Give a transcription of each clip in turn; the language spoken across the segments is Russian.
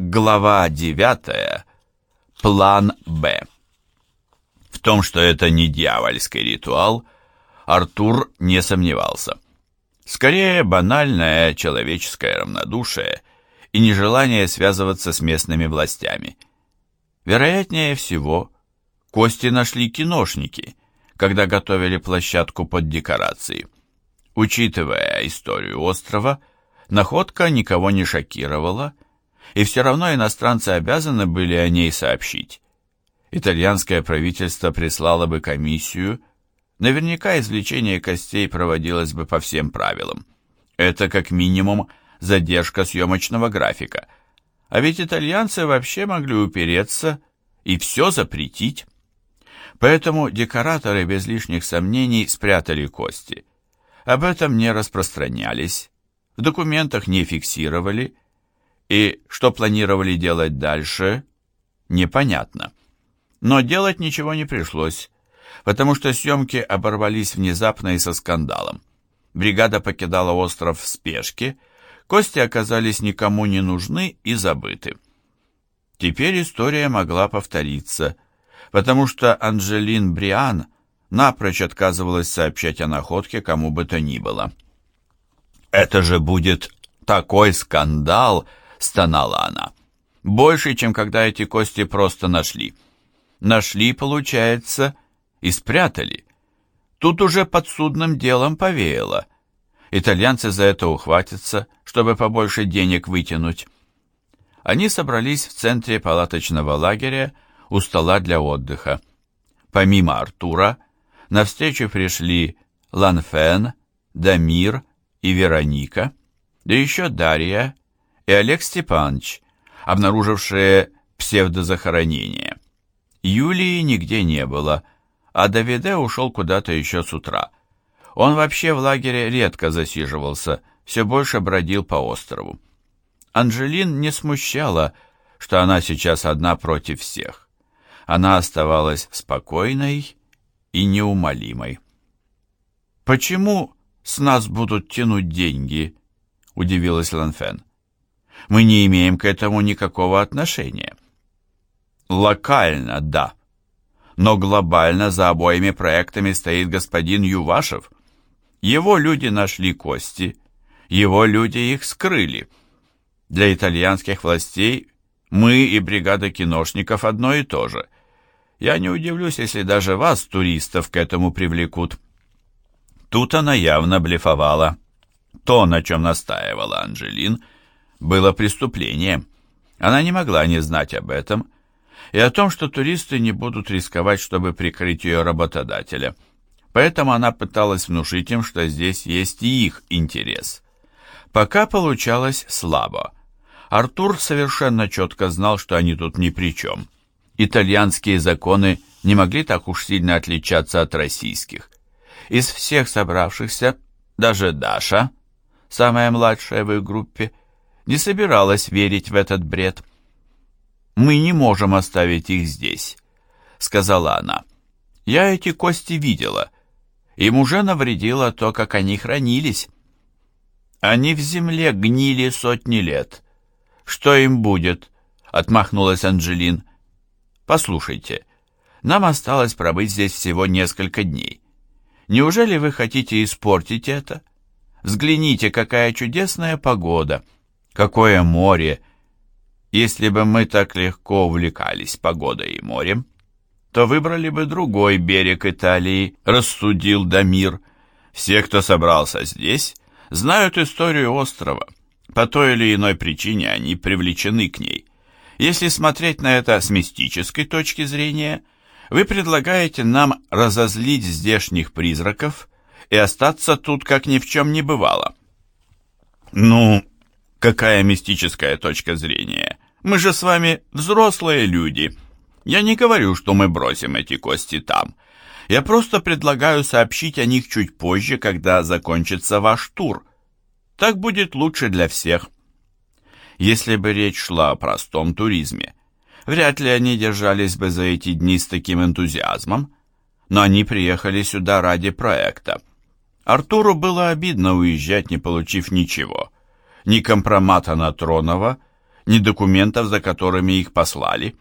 Глава 9. План «Б». В том, что это не дьявольский ритуал, Артур не сомневался. Скорее, банальное человеческое равнодушие и нежелание связываться с местными властями. Вероятнее всего, кости нашли киношники, когда готовили площадку под декорации. Учитывая историю острова, находка никого не шокировала, и все равно иностранцы обязаны были о ней сообщить. Итальянское правительство прислало бы комиссию, наверняка извлечение костей проводилось бы по всем правилам. Это как минимум задержка съемочного графика. А ведь итальянцы вообще могли упереться и все запретить. Поэтому декораторы без лишних сомнений спрятали кости. Об этом не распространялись, в документах не фиксировали, и что планировали делать дальше, непонятно. Но делать ничего не пришлось, потому что съемки оборвались внезапно и со скандалом. Бригада покидала остров в спешке, кости оказались никому не нужны и забыты. Теперь история могла повториться, потому что Анжелин Бриан напрочь отказывалась сообщать о находке кому бы то ни было. «Это же будет такой скандал!» — стонала она. «Больше, чем когда эти кости просто нашли. Нашли, получается, и спрятали. Тут уже подсудным делом повеяло. Итальянцы за это ухватятся, чтобы побольше денег вытянуть». Они собрались в центре палаточного лагеря у стола для отдыха. Помимо Артура, на встречу пришли Ланфен, Дамир и Вероника, да еще Дарья и Олег Степанович, обнаружившие псевдозахоронение. Юлии нигде не было, а Давиде ушел куда-то еще с утра. Он вообще в лагере редко засиживался, все больше бродил по острову. Анжелин не смущала, что она сейчас одна против всех. Она оставалась спокойной и неумолимой. «Почему с нас будут тянуть деньги?» — удивилась Ланфен. Мы не имеем к этому никакого отношения. Локально, да. Но глобально за обоими проектами стоит господин Ювашев. Его люди нашли кости, его люди их скрыли. Для итальянских властей мы и бригада киношников одно и то же. Я не удивлюсь, если даже вас, туристов, к этому привлекут. Тут она явно блефовала. То, на чем настаивала Анжелин – было преступлением. Она не могла не знать об этом и о том, что туристы не будут рисковать, чтобы прикрыть ее работодателя. Поэтому она пыталась внушить им, что здесь есть и их интерес. Пока получалось слабо. Артур совершенно четко знал, что они тут ни при чем. Итальянские законы не могли так уж сильно отличаться от российских. Из всех собравшихся, даже Даша, самая младшая в их группе, не собиралась верить в этот бред. «Мы не можем оставить их здесь», — сказала она. «Я эти кости видела. Им уже навредило то, как они хранились. Они в земле гнили сотни лет. Что им будет?» — отмахнулась Анджелин. «Послушайте, нам осталось пробыть здесь всего несколько дней. Неужели вы хотите испортить это? Взгляните, какая чудесная погода!» Какое море! Если бы мы так легко увлекались погодой и морем, то выбрали бы другой берег Италии, рассудил Дамир. Все, кто собрался здесь, знают историю острова. По той или иной причине они привлечены к ней. Если смотреть на это с мистической точки зрения, вы предлагаете нам разозлить здешних призраков и остаться тут, как ни в чем не бывало. Ну, Какая мистическая точка зрения? Мы же с вами взрослые люди. Я не говорю, что мы бросим эти кости там. Я просто предлагаю сообщить о них чуть позже, когда закончится ваш тур. Так будет лучше для всех. Если бы речь шла о простом туризме, вряд ли они держались бы за эти дни с таким энтузиазмом, но они приехали сюда ради проекта. Артуру было обидно уезжать, не получив ничего ни компромата на Тронова, ни документов, за которыми их послали.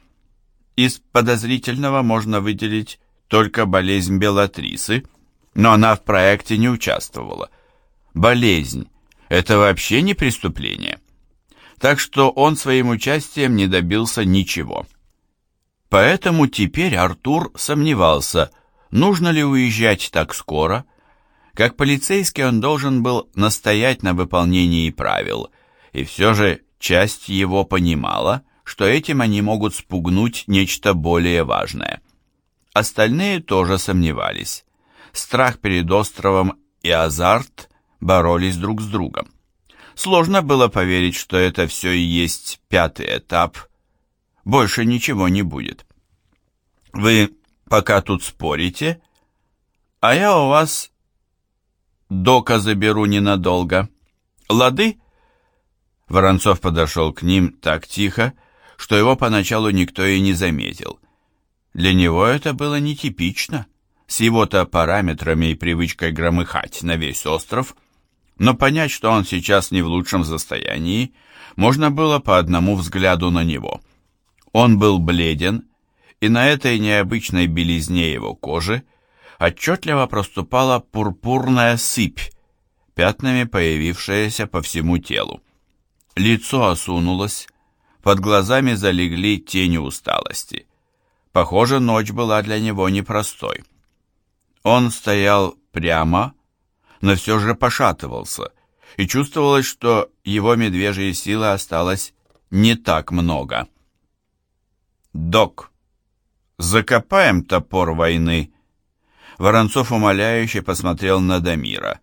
Из подозрительного можно выделить только болезнь Белатрисы, но она в проекте не участвовала. Болезнь – это вообще не преступление. Так что он своим участием не добился ничего. Поэтому теперь Артур сомневался, нужно ли уезжать так скоро. Как полицейский он должен был настоять на выполнении правил, и все же часть его понимала, что этим они могут спугнуть нечто более важное. Остальные тоже сомневались. Страх перед островом и азарт боролись друг с другом. Сложно было поверить, что это все и есть пятый этап. Больше ничего не будет. Вы пока тут спорите, а я у вас дока заберу ненадолго. Лады? Воронцов подошел к ним так тихо, что его поначалу никто и не заметил. Для него это было нетипично, с его-то параметрами и привычкой громыхать на весь остров, но понять, что он сейчас не в лучшем состоянии, можно было по одному взгляду на него. Он был бледен, и на этой необычной белизне его кожи отчетливо проступала пурпурная сыпь, пятнами появившаяся по всему телу. Лицо осунулось, под глазами залегли тени усталости. Похоже, ночь была для него непростой. Он стоял прямо, но все же пошатывался, и чувствовалось, что его медвежьей силы осталось не так много. «Док, закопаем топор войны?» Воронцов умоляюще посмотрел на Дамира,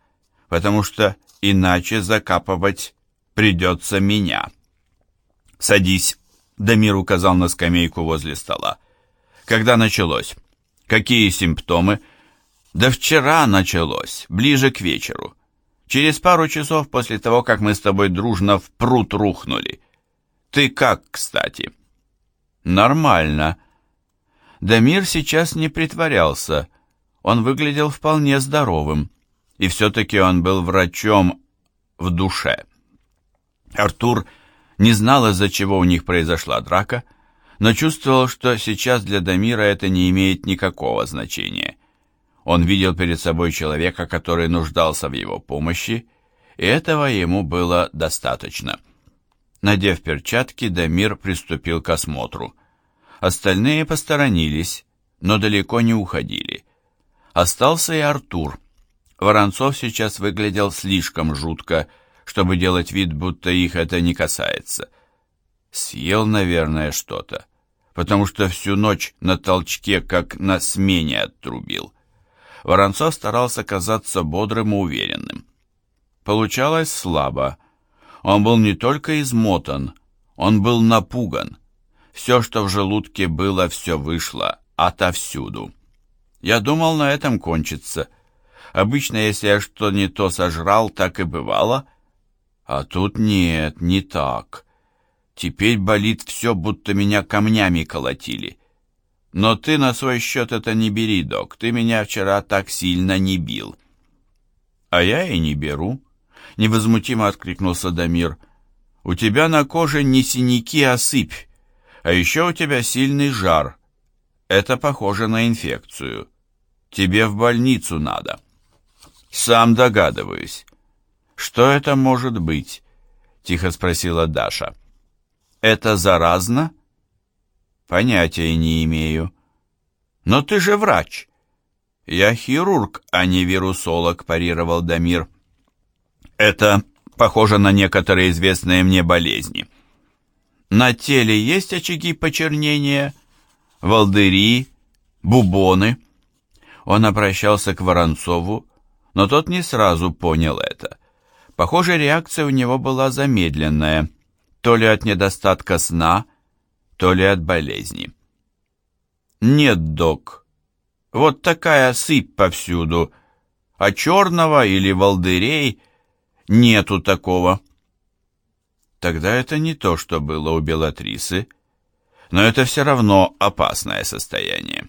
потому что иначе закапывать придется меня. «Садись», — Дамир указал на скамейку возле стола. «Когда началось? Какие симптомы?» Да вчера началось, ближе к вечеру. Через пару часов после того, как мы с тобой дружно в пруд рухнули. Ты как, кстати? Нормально. Дамир сейчас не притворялся. Он выглядел вполне здоровым. И все-таки он был врачом в душе. Артур не знал, из-за чего у них произошла драка, но чувствовал, что сейчас для Дамира это не имеет никакого значения. Он видел перед собой человека, который нуждался в его помощи, и этого ему было достаточно. Надев перчатки, Дамир приступил к осмотру. Остальные посторонились, но далеко не уходили. Остался и Артур. Воронцов сейчас выглядел слишком жутко, чтобы делать вид, будто их это не касается. Съел, наверное, что-то, потому что всю ночь на толчке, как на смене отрубил. Воронцов старался казаться бодрым и уверенным. Получалось слабо. Он был не только измотан, он был напуган. Все, что в желудке было, все вышло, отовсюду. Я думал, на этом кончится. Обычно, если я что не то сожрал, так и бывало. А тут нет, не так. Теперь болит все, будто меня камнями колотили. Но ты на свой счет это не бери, док. Ты меня вчера так сильно не бил. А я и не беру. Невозмутимо откликнулся Дамир. У тебя на коже не синяки, а сыпь. А еще у тебя сильный жар. Это похоже на инфекцию. Тебе в больницу надо. Сам догадываюсь. Что это может быть? Тихо спросила Даша. Это заразно? — Понятия не имею. Но ты же врач. Я хирург, а не вирусолог, парировал Дамир. Это похоже на некоторые известные мне болезни. На теле есть очаги почернения, волдыри, бубоны. Он обращался к Воронцову, но тот не сразу понял это. Похоже, реакция у него была замедленная, то ли от недостатка сна, то ли от болезни. Нет, док, вот такая сыпь повсюду, а черного или волдырей нету такого. Тогда это не то, что было у Белатрисы, но это все равно опасное состояние.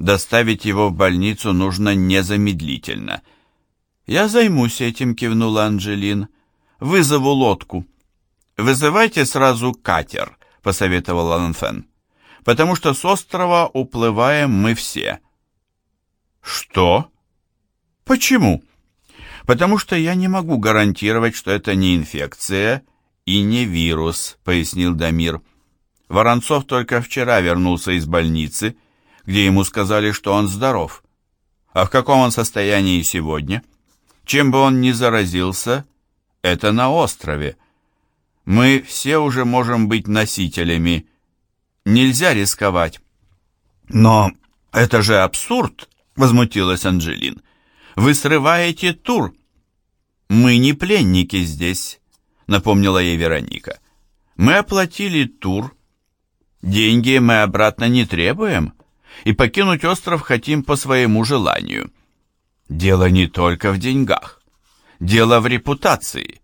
Доставить его в больницу нужно незамедлительно. «Я займусь этим», — кивнула Анжелин. «Вызову лодку». «Вызывайте сразу катер», — посоветовал Ланфен, «потому что с острова уплываем мы все». «Что? Почему?» «Потому что я не могу гарантировать, что это не инфекция и не вирус», — пояснил Дамир. Воронцов только вчера вернулся из больницы, где ему сказали, что он здоров. А в каком он состоянии сегодня? Чем бы он ни заразился, это на острове. Мы все уже можем быть носителями. Нельзя рисковать. Но это же абсурд, возмутилась Анжелин. Вы срываете тур. Мы не пленники здесь, напомнила ей Вероника. Мы оплатили тур. Деньги мы обратно не требуем, и покинуть остров хотим по своему желанию. Дело не только в деньгах. Дело в репутации.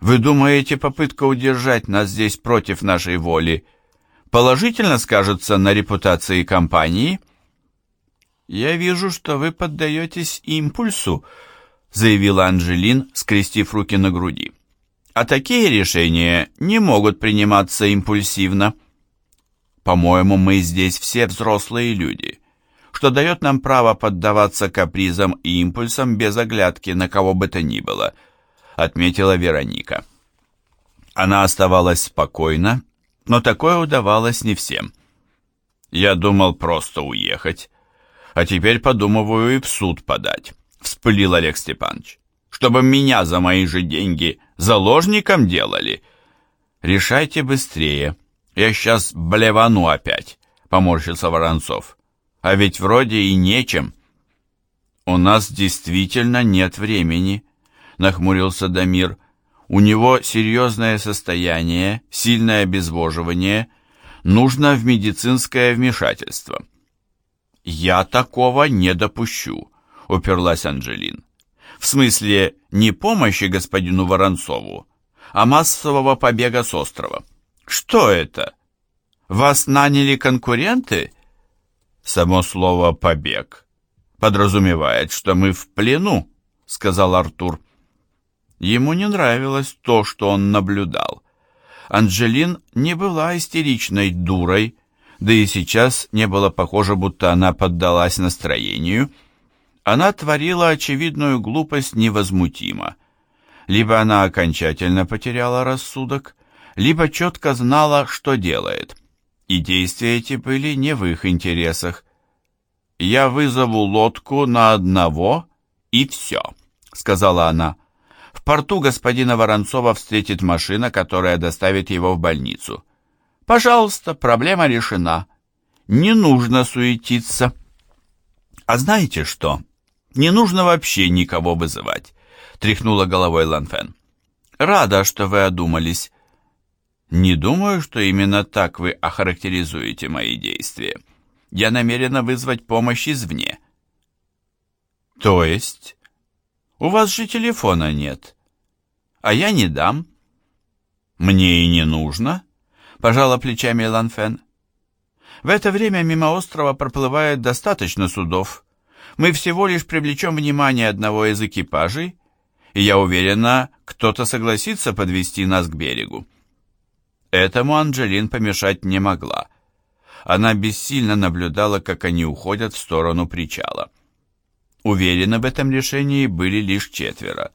Вы думаете, попытка удержать нас здесь против нашей воли положительно скажется на репутации компании? Я вижу, что вы поддаетесь импульсу, заявила Анжелин, скрестив руки на груди. А такие решения не могут приниматься импульсивно. По-моему, мы здесь все взрослые люди, что дает нам право поддаваться капризам и импульсам без оглядки на кого бы то ни было – отметила Вероника. Она оставалась спокойна, но такое удавалось не всем. Я думал просто уехать, а теперь подумываю и в суд подать, вспылил Олег Степанович. Чтобы меня за мои же деньги заложником делали. Решайте быстрее. Я сейчас блевану опять, поморщился Воронцов. А ведь вроде и нечем. У нас действительно нет времени, нахмурился Дамир. У него серьезное состояние, сильное обезвоживание, нужно в медицинское вмешательство. Я такого не допущу, уперлась Анжелин. В смысле, не помощи господину Воронцову, а массового побега с острова. Что это? Вас наняли конкуренты? Само слово «побег» подразумевает, что мы в плену, сказал Артур. Ему не нравилось то, что он наблюдал. Анджелин не была истеричной дурой, да и сейчас не было похоже, будто она поддалась настроению. Она творила очевидную глупость невозмутимо. Либо она окончательно потеряла рассудок, либо четко знала, что делает. И действия эти были не в их интересах. «Я вызову лодку на одного, и все», — сказала она. В порту господина Воронцова встретит машина, которая доставит его в больницу. Пожалуйста, проблема решена. Не нужно суетиться. А знаете что? Не нужно вообще никого вызывать, тряхнула головой Ланфен. Рада, что вы одумались. Не думаю, что именно так вы охарактеризуете мои действия. Я намерена вызвать помощь извне. То есть у вас же телефона нет. А я не дам. Мне и не нужно, пожала плечами Ланфен. В это время мимо острова проплывает достаточно судов. Мы всего лишь привлечем внимание одного из экипажей, и я уверена, кто-то согласится подвести нас к берегу. Этому Анджелин помешать не могла. Она бессильно наблюдала, как они уходят в сторону причала. Уверены в этом решении были лишь четверо.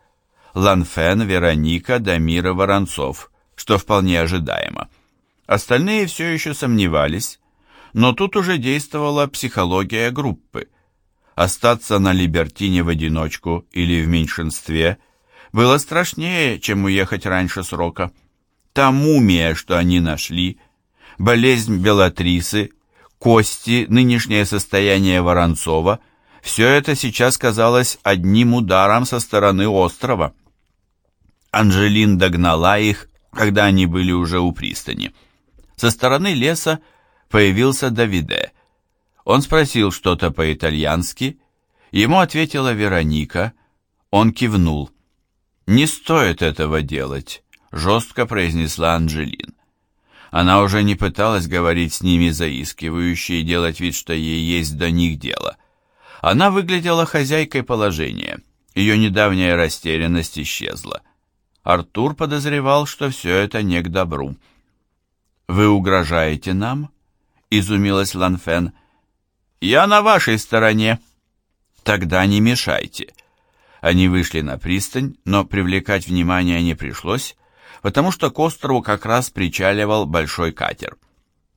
Ланфен, Вероника, Дамира, Воронцов, что вполне ожидаемо. Остальные все еще сомневались, но тут уже действовала психология группы. Остаться на Либертине в одиночку или в меньшинстве было страшнее, чем уехать раньше срока. Та мумия, что они нашли, болезнь Белатрисы, кости, нынешнее состояние Воронцова – все это сейчас казалось одним ударом со стороны острова. Анжелин догнала их, когда они были уже у пристани. Со стороны леса появился Давиде. Он спросил что-то по-итальянски, ему ответила Вероника, он кивнул. «Не стоит этого делать», — жестко произнесла Анжелин. Она уже не пыталась говорить с ними заискивающе и делать вид, что ей есть до них дело. Она выглядела хозяйкой положения. Ее недавняя растерянность исчезла. Артур подозревал, что все это не к добру. «Вы угрожаете нам?» — изумилась Ланфен. «Я на вашей стороне». «Тогда не мешайте». Они вышли на пристань, но привлекать внимание не пришлось, потому что к острову как раз причаливал большой катер.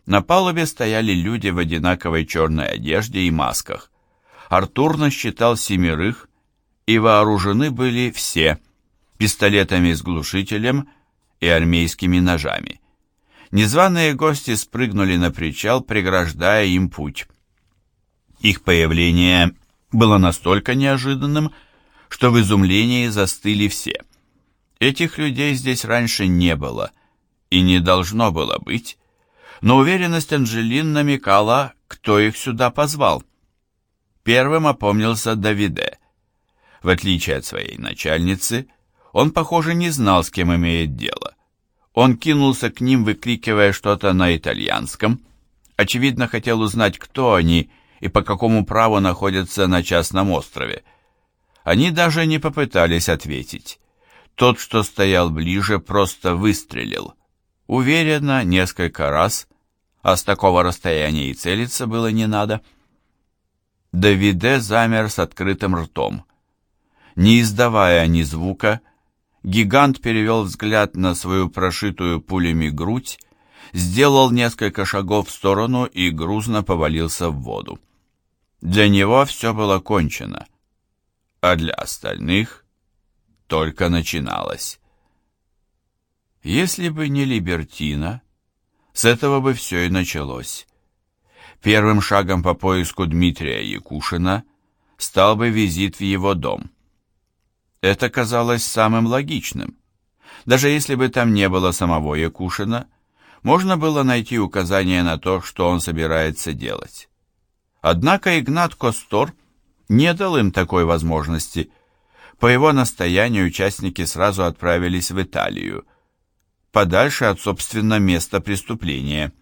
На палубе стояли люди в одинаковой черной одежде и масках. Артур насчитал семерых, и вооружены были все пистолетами с глушителем и армейскими ножами. Незваные гости спрыгнули на причал, преграждая им путь. Их появление было настолько неожиданным, что в изумлении застыли все. Этих людей здесь раньше не было и не должно было быть, но уверенность Анжелин намекала, кто их сюда позвал. Первым опомнился Давиде. В отличие от своей начальницы, он, похоже, не знал, с кем имеет дело. Он кинулся к ним, выкрикивая что-то на итальянском. Очевидно, хотел узнать, кто они и по какому праву находятся на частном острове. Они даже не попытались ответить. Тот, что стоял ближе, просто выстрелил. Уверенно, несколько раз, а с такого расстояния и целиться было не надо. Давиде замер с открытым ртом. Не издавая ни звука, Гигант перевел взгляд на свою прошитую пулями грудь, сделал несколько шагов в сторону и грузно повалился в воду. Для него все было кончено, а для остальных только начиналось. Если бы не Либертина, с этого бы все и началось. Первым шагом по поиску Дмитрия Якушина стал бы визит в его дом. Это казалось самым логичным. Даже если бы там не было самого Якушина, можно было найти указание на то, что он собирается делать. Однако Игнат Костор не дал им такой возможности. По его настоянию участники сразу отправились в Италию, подальше от, собственно, места преступления.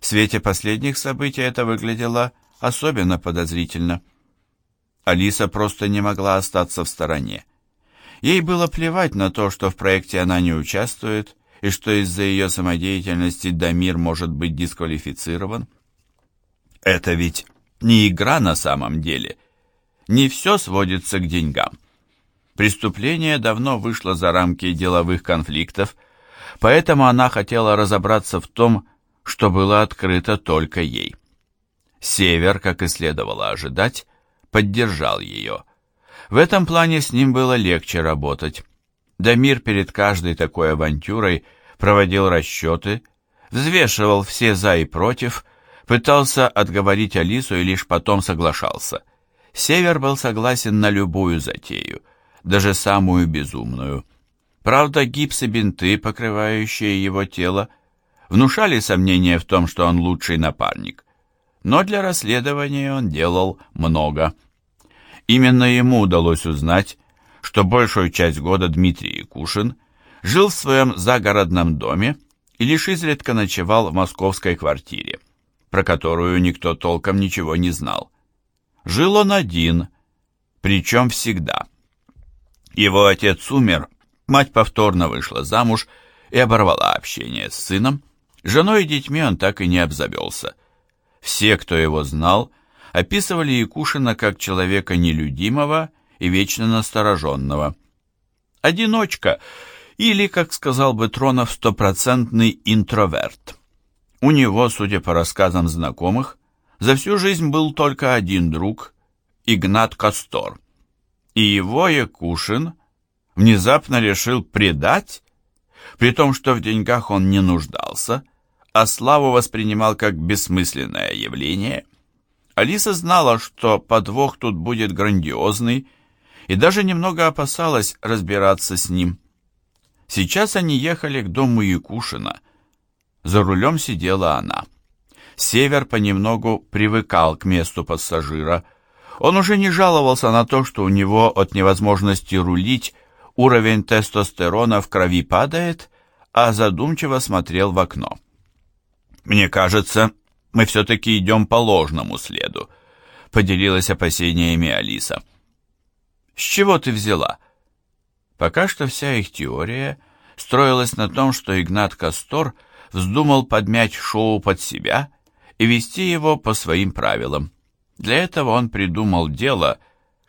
В свете последних событий это выглядело особенно подозрительно. Алиса просто не могла остаться в стороне. Ей было плевать на то, что в проекте она не участвует, и что из-за ее самодеятельности Дамир может быть дисквалифицирован. Это ведь не игра на самом деле. Не все сводится к деньгам. Преступление давно вышло за рамки деловых конфликтов, поэтому она хотела разобраться в том, что было открыто только ей. Север, как и следовало ожидать, поддержал ее – в этом плане с ним было легче работать. Дамир перед каждой такой авантюрой проводил расчеты, взвешивал все «за» и «против», пытался отговорить Алису и лишь потом соглашался. Север был согласен на любую затею, даже самую безумную. Правда, гипс и бинты, покрывающие его тело, внушали сомнения в том, что он лучший напарник. Но для расследования он делал много. Именно ему удалось узнать, что большую часть года Дмитрий Якушин жил в своем загородном доме и лишь изредка ночевал в московской квартире, про которую никто толком ничего не знал. Жил он один, причем всегда. Его отец умер, мать повторно вышла замуж и оборвала общение с сыном, женой и детьми он так и не обзавелся. Все, кто его знал, описывали Якушина как человека нелюдимого и вечно настороженного. Одиночка, или, как сказал бы Тронов, стопроцентный интроверт. У него, судя по рассказам знакомых, за всю жизнь был только один друг, Игнат Костор. И его Якушин внезапно решил предать, при том, что в деньгах он не нуждался, а славу воспринимал как бессмысленное явление – Алиса знала, что подвох тут будет грандиозный, и даже немного опасалась разбираться с ним. Сейчас они ехали к дому Якушина. За рулем сидела она. Север понемногу привыкал к месту пассажира. Он уже не жаловался на то, что у него от невозможности рулить уровень тестостерона в крови падает, а задумчиво смотрел в окно. «Мне кажется, мы все-таки идем по ложному следу», — поделилась опасениями Алиса. «С чего ты взяла?» Пока что вся их теория строилась на том, что Игнат Кастор вздумал подмять шоу под себя и вести его по своим правилам. Для этого он придумал дело,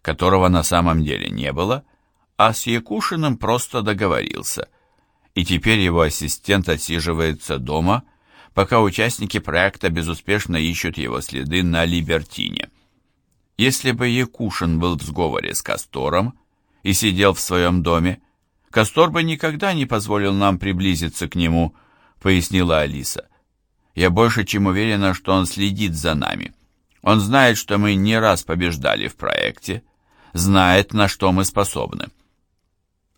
которого на самом деле не было, а с Якушиным просто договорился. И теперь его ассистент отсиживается дома, пока участники проекта безуспешно ищут его следы на Либертине. Если бы Якушин был в сговоре с Кастором и сидел в своем доме, Кастор бы никогда не позволил нам приблизиться к нему, пояснила Алиса. Я больше чем уверена, что он следит за нами. Он знает, что мы не раз побеждали в проекте, знает, на что мы способны.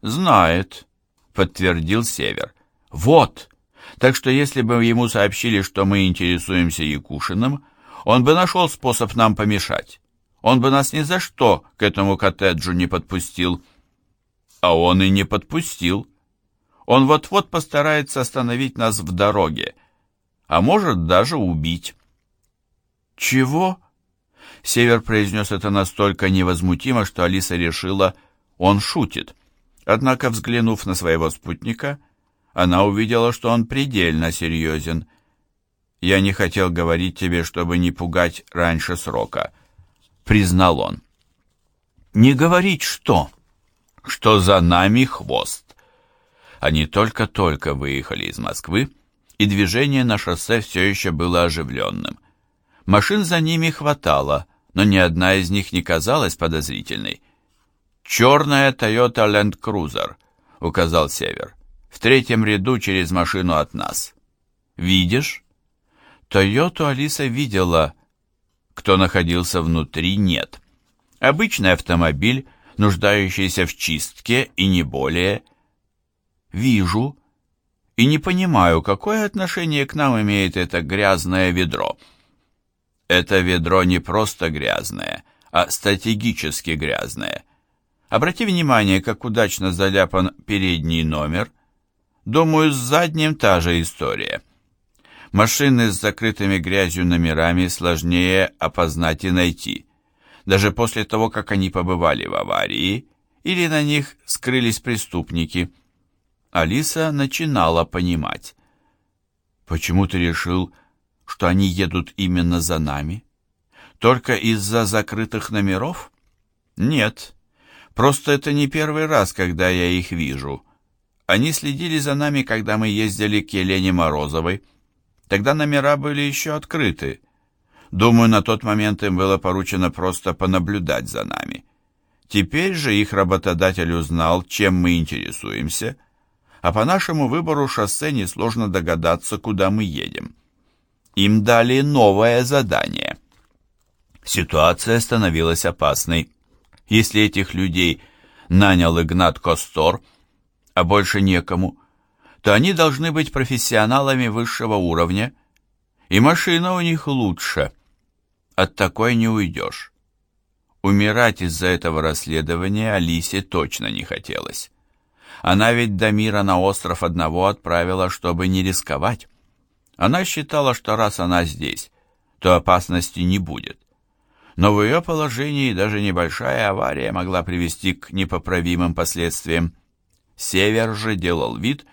Знает, подтвердил Север. Вот. Так что если бы ему сообщили, что мы интересуемся Якушиным, он бы нашел способ нам помешать. Он бы нас ни за что к этому коттеджу не подпустил. А он и не подпустил. Он вот-вот постарается остановить нас в дороге, а может даже убить. «Чего?» Север произнес это настолько невозмутимо, что Алиса решила, он шутит. Однако, взглянув на своего спутника, она увидела, что он предельно серьезен. «Я не хотел говорить тебе, чтобы не пугать раньше срока», — признал он. «Не говорить что?» «Что за нами хвост». Они только-только выехали из Москвы, и движение на шоссе все еще было оживленным. Машин за ними хватало, но ни одна из них не казалась подозрительной. «Черная Toyota Land Cruiser», — указал Север. «В третьем ряду через машину от нас». «Видишь?» Тойоту Алиса видела. Кто находился внутри, нет. Обычный автомобиль, нуждающийся в чистке и не более. «Вижу», и не понимаю, какое отношение к нам имеет это грязное ведро. Это ведро не просто грязное, а стратегически грязное. Обрати внимание, как удачно заляпан передний номер. Думаю, с задним та же история. Машины с закрытыми грязью номерами сложнее опознать и найти. Даже после того, как они побывали в аварии, или на них скрылись преступники. Алиса начинала понимать. «Почему ты решил, что они едут именно за нами? Только из-за закрытых номеров? Нет. Просто это не первый раз, когда я их вижу. Они следили за нами, когда мы ездили к Елене Морозовой. Тогда номера были еще открыты. Думаю, на тот момент им было поручено просто понаблюдать за нами. Теперь же их работодатель узнал, чем мы интересуемся, а по нашему выбору шоссе несложно догадаться, куда мы едем. Им дали новое задание. Ситуация становилась опасной. Если этих людей нанял Игнат Костор, а больше некому, то они должны быть профессионалами высшего уровня, и машина у них лучше. От такой не уйдешь. Умирать из-за этого расследования Алисе точно не хотелось. Она ведь Дамира на остров одного отправила, чтобы не рисковать. Она считала, что раз она здесь, то опасности не будет. Но в ее положении даже небольшая авария могла привести к непоправимым последствиям. Север же делал вид,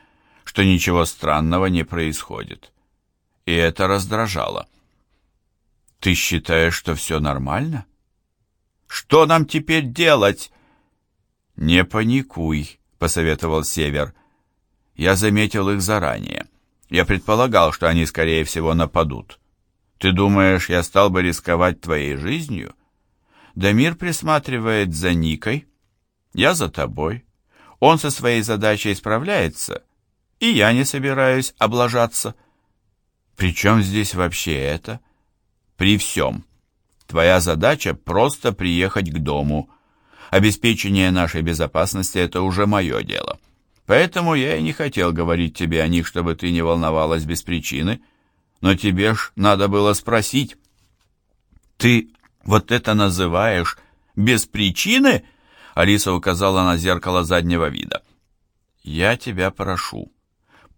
что ничего странного не происходит. И это раздражало. «Ты считаешь, что все нормально?» «Что нам теперь делать?» «Не паникуй», — посоветовал Север. «Я заметил их заранее. Я предполагал, что они, скорее всего, нападут. Ты думаешь, я стал бы рисковать твоей жизнью? Дамир присматривает за Никой. Я за тобой. Он со своей задачей справляется, и я не собираюсь облажаться. Причем здесь вообще это? При всем. Твоя задача просто приехать к дому. Обеспечение нашей безопасности – это уже мое дело. Поэтому я и не хотел говорить тебе о них, чтобы ты не волновалась без причины. Но тебе ж надо было спросить. Ты вот это называешь без причины? Алиса указала на зеркало заднего вида. Я тебя прошу.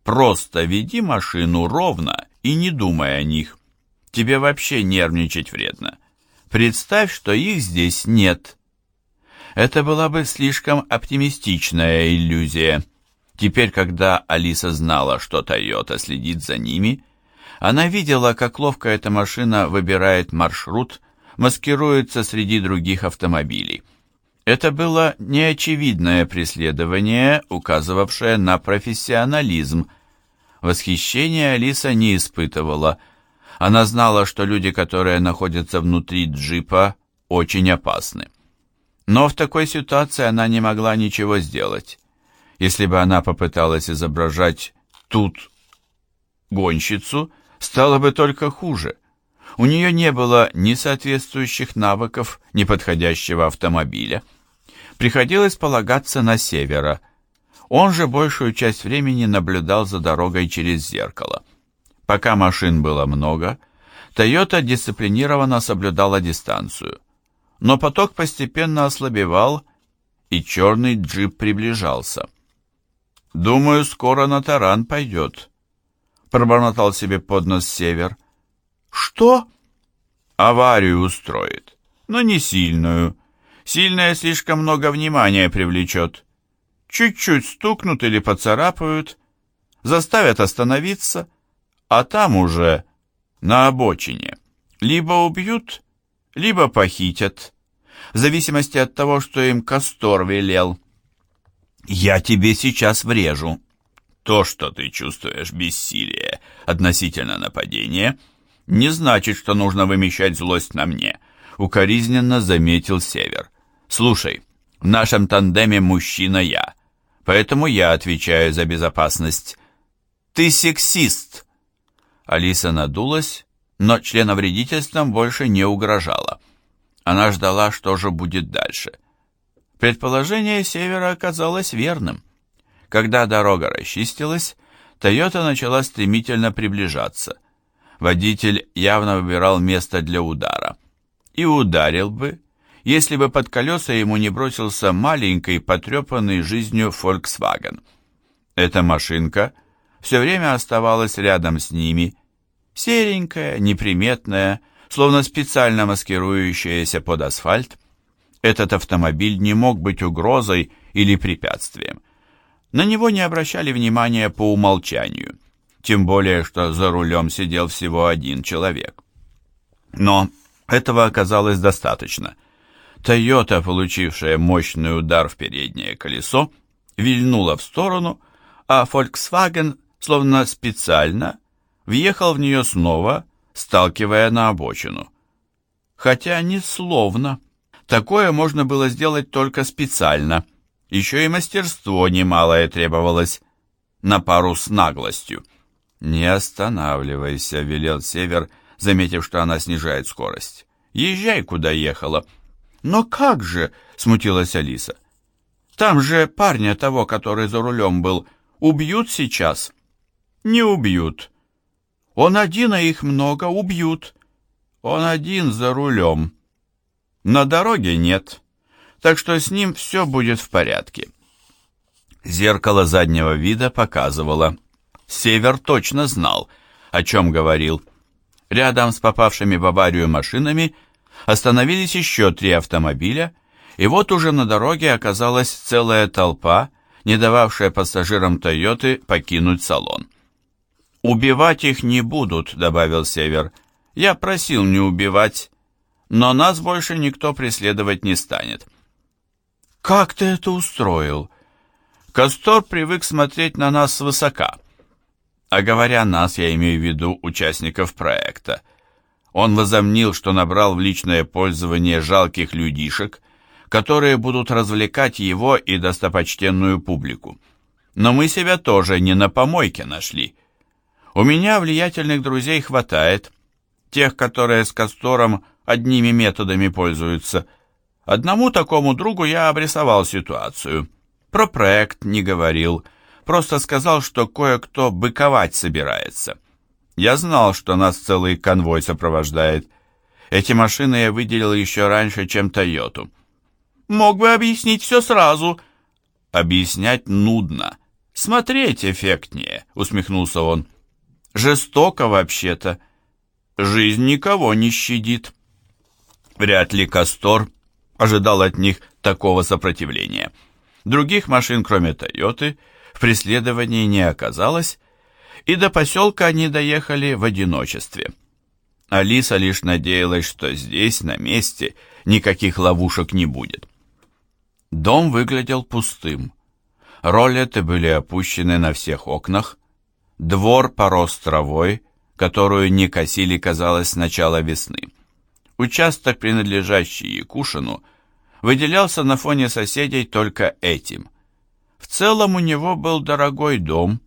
Просто веди машину ровно и не думай о них. Тебе вообще нервничать вредно. Представь, что их здесь нет. Это была бы слишком оптимистичная иллюзия. Теперь, когда Алиса знала, что Тойота следит за ними, она видела, как ловко эта машина выбирает маршрут, маскируется среди других автомобилей. Это было неочевидное преследование, указывавшее на профессионализм. Восхищения Алиса не испытывала. Она знала, что люди, которые находятся внутри джипа, очень опасны. Но в такой ситуации она не могла ничего сделать. Если бы она попыталась изображать тут гонщицу, стало бы только хуже. У нее не было ни соответствующих навыков, ни подходящего автомобиля. Приходилось полагаться на севера. Он же большую часть времени наблюдал за дорогой через зеркало. Пока машин было много, Тойота дисциплинированно соблюдала дистанцию. Но поток постепенно ослабевал, и черный джип приближался. «Думаю, скоро на таран пойдет», — пробормотал себе под нос север. «Что?» «Аварию устроит, но не сильную. Сильная слишком много внимания привлечет. Чуть-чуть стукнут или поцарапают, заставят остановиться, а там уже на обочине либо убьют, либо похитят, в зависимости от того, что им Кастор велел». «Я тебе сейчас врежу». То, что ты чувствуешь бессилие относительно нападения, не значит, что нужно вымещать злость на мне, укоризненно заметил Север. Слушай, в нашем тандеме мужчина я, поэтому я отвечаю за безопасность. Ты сексист. Алиса надулась, но членовредительством больше не угрожала. Она ждала, что же будет дальше – Предположение Севера оказалось верным. Когда дорога расчистилась, Тойота начала стремительно приближаться. Водитель явно выбирал место для удара. И ударил бы, если бы под колеса ему не бросился маленький, потрепанный жизнью Volkswagen. Эта машинка все время оставалась рядом с ними, серенькая, неприметная, словно специально маскирующаяся под асфальт, этот автомобиль не мог быть угрозой или препятствием. На него не обращали внимания по умолчанию, тем более, что за рулем сидел всего один человек. Но этого оказалось достаточно. Тойота, получившая мощный удар в переднее колесо, вильнула в сторону, а Volkswagen, словно специально, въехал в нее снова, сталкивая на обочину. Хотя не словно. Такое можно было сделать только специально. Еще и мастерство немалое требовалось, на пару с наглостью. «Не останавливайся», — велел Север, заметив, что она снижает скорость. «Езжай, куда ехала». «Но как же?» — смутилась Алиса. «Там же парня того, который за рулем был, убьют сейчас?» «Не убьют. Он один, а их много, убьют. Он один за рулем». На дороге нет, так что с ним все будет в порядке. Зеркало заднего вида показывало. Север точно знал, о чем говорил. Рядом с попавшими в аварию машинами остановились еще три автомобиля, и вот уже на дороге оказалась целая толпа, не дававшая пассажирам «Тойоты» покинуть салон. «Убивать их не будут», — добавил Север. «Я просил не убивать, но нас больше никто преследовать не станет. Как ты это устроил? Кастор привык смотреть на нас свысока. А говоря нас, я имею в виду участников проекта. Он возомнил, что набрал в личное пользование жалких людишек, которые будут развлекать его и достопочтенную публику. Но мы себя тоже не на помойке нашли. У меня влиятельных друзей хватает, тех, которые с Кастором одними методами пользуются. Одному такому другу я обрисовал ситуацию. Про проект не говорил, просто сказал, что кое-кто быковать собирается. Я знал, что нас целый конвой сопровождает. Эти машины я выделил еще раньше, чем Тойоту. Мог бы объяснить все сразу. Объяснять нудно. Смотреть эффектнее, усмехнулся он. Жестоко вообще-то. Жизнь никого не щадит. Вряд ли Кастор ожидал от них такого сопротивления. Других машин, кроме «Тойоты», в преследовании не оказалось, и до поселка они доехали в одиночестве. Алиса лишь надеялась, что здесь, на месте, никаких ловушек не будет. Дом выглядел пустым. Ролеты были опущены на всех окнах, двор порос травой, которую не косили, казалось, с начала весны. Участок, принадлежащий Якушину, выделялся на фоне соседей только этим. В целом у него был дорогой дом,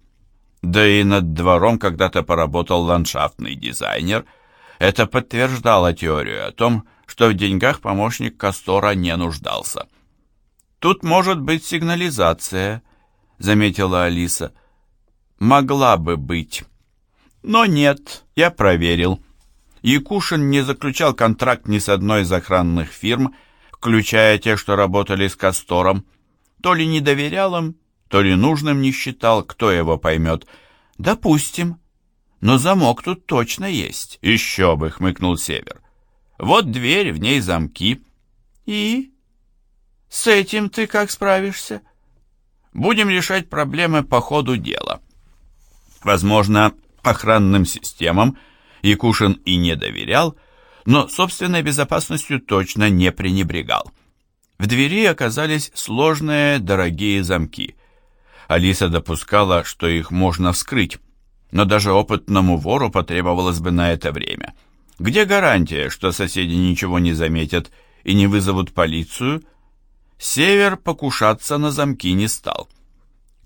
да и над двором когда-то поработал ландшафтный дизайнер. Это подтверждало теорию о том, что в деньгах помощник Кастора не нуждался. «Тут может быть сигнализация», — заметила Алиса. «Могла бы быть». «Но нет, я проверил». Якушин не заключал контракт ни с одной из охранных фирм, включая те, что работали с Кастором. То ли не доверял им, то ли нужным не считал, кто его поймет. «Допустим. Но замок тут точно есть». «Еще бы», — хмыкнул Север. «Вот дверь, в ней замки». «И? С этим ты как справишься?» «Будем решать проблемы по ходу дела». Возможно, охранным системам Якушин и не доверял, но собственной безопасностью точно не пренебрегал. В двери оказались сложные, дорогие замки. Алиса допускала, что их можно вскрыть, но даже опытному вору потребовалось бы на это время. Где гарантия, что соседи ничего не заметят и не вызовут полицию? Север покушаться на замки не стал.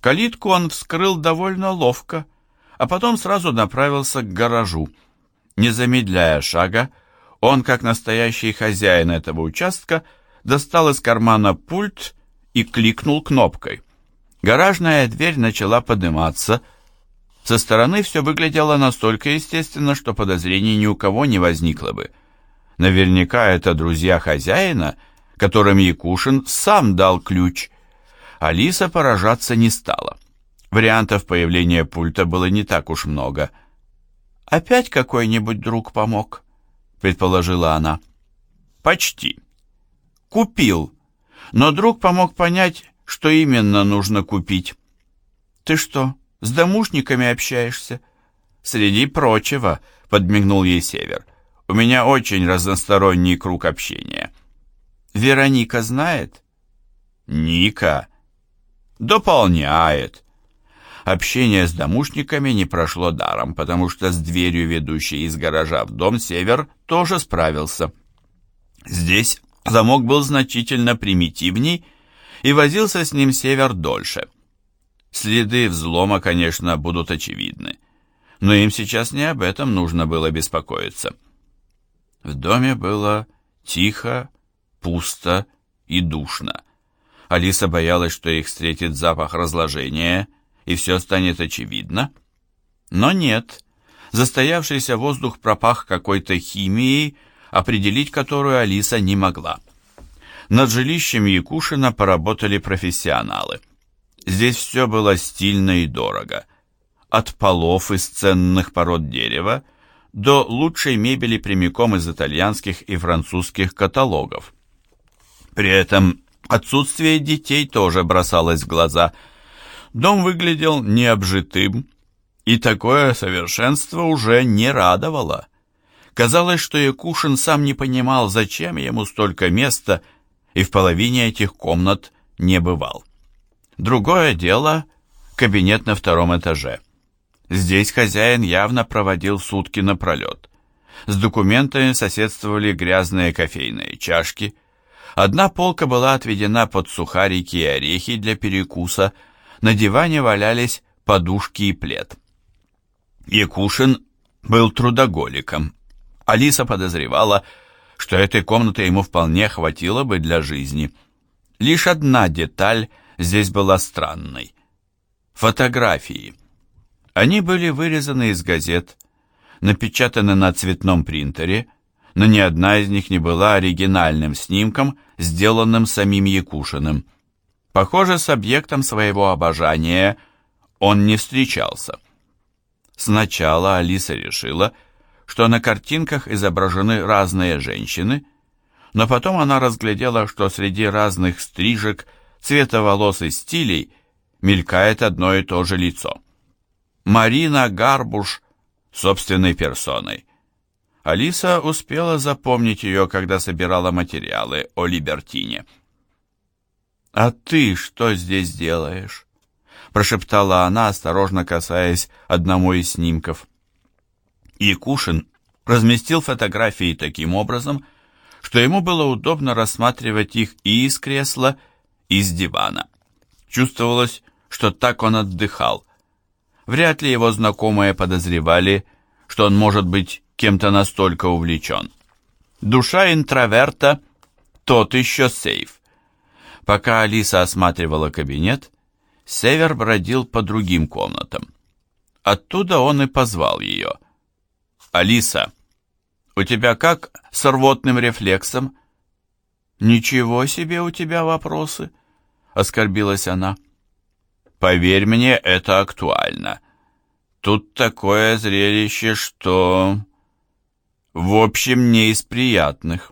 Калитку он вскрыл довольно ловко, а потом сразу направился к гаражу. Не замедляя шага, он, как настоящий хозяин этого участка, достал из кармана пульт и кликнул кнопкой. Гаражная дверь начала подниматься. Со стороны все выглядело настолько естественно, что подозрений ни у кого не возникло бы. Наверняка это друзья хозяина, которым Якушин сам дал ключ. Алиса поражаться не стала. Вариантов появления пульта было не так уж много. «Опять какой-нибудь друг помог?» — предположила она. «Почти. Купил. Но друг помог понять, что именно нужно купить. Ты что, с домушниками общаешься? Среди прочего, подмигнул ей Север. У меня очень разносторонний круг общения. Вероника знает? Ника. Дополняет. Общение с домушниками не прошло даром, потому что с дверью, ведущей из гаража в дом, Север тоже справился. Здесь замок был значительно примитивней и возился с ним север дольше. Следы взлома, конечно, будут очевидны, но им сейчас не об этом нужно было беспокоиться. В доме было тихо, пусто и душно. Алиса боялась, что их встретит запах разложения, и все станет очевидно. Но нет, застоявшийся воздух пропах какой-то химией, определить которую Алиса не могла. Над жилищем Якушина поработали профессионалы. Здесь все было стильно и дорого. От полов из ценных пород дерева до лучшей мебели прямиком из итальянских и французских каталогов. При этом отсутствие детей тоже бросалось в глаза. Дом выглядел необжитым, и такое совершенство уже не радовало. Казалось, что Якушин сам не понимал, зачем ему столько места и в половине этих комнат не бывал. Другое дело – кабинет на втором этаже. Здесь хозяин явно проводил сутки напролет. С документами соседствовали грязные кофейные чашки. Одна полка была отведена под сухарики и орехи для перекуса, на диване валялись подушки и плед. Якушин был трудоголиком. Алиса подозревала, что этой комнаты ему вполне хватило бы для жизни. Лишь одна деталь здесь была странной. Фотографии. Они были вырезаны из газет, напечатаны на цветном принтере, но ни одна из них не была оригинальным снимком, сделанным самим Якушиным. Похоже, с объектом своего обожания он не встречался. Сначала Алиса решила, что на картинках изображены разные женщины, но потом она разглядела, что среди разных стрижек, цвета волос и стилей мелькает одно и то же лицо. Марина Гарбуш собственной персоной. Алиса успела запомнить ее, когда собирала материалы о Либертине. «А ты что здесь делаешь?» прошептала она, осторожно касаясь одному из снимков. Якушин разместил фотографии таким образом, что ему было удобно рассматривать их и из кресла, и с дивана. Чувствовалось, что так он отдыхал. Вряд ли его знакомые подозревали, что он может быть кем-то настолько увлечен. Душа интроверта – тот еще сейф. Пока Алиса осматривала кабинет, Север бродил по другим комнатам. Оттуда он и позвал ее. «Алиса, у тебя как с рвотным рефлексом?» «Ничего себе у тебя вопросы», — оскорбилась она. «Поверь мне, это актуально. Тут такое зрелище, что...» «В общем, не из приятных».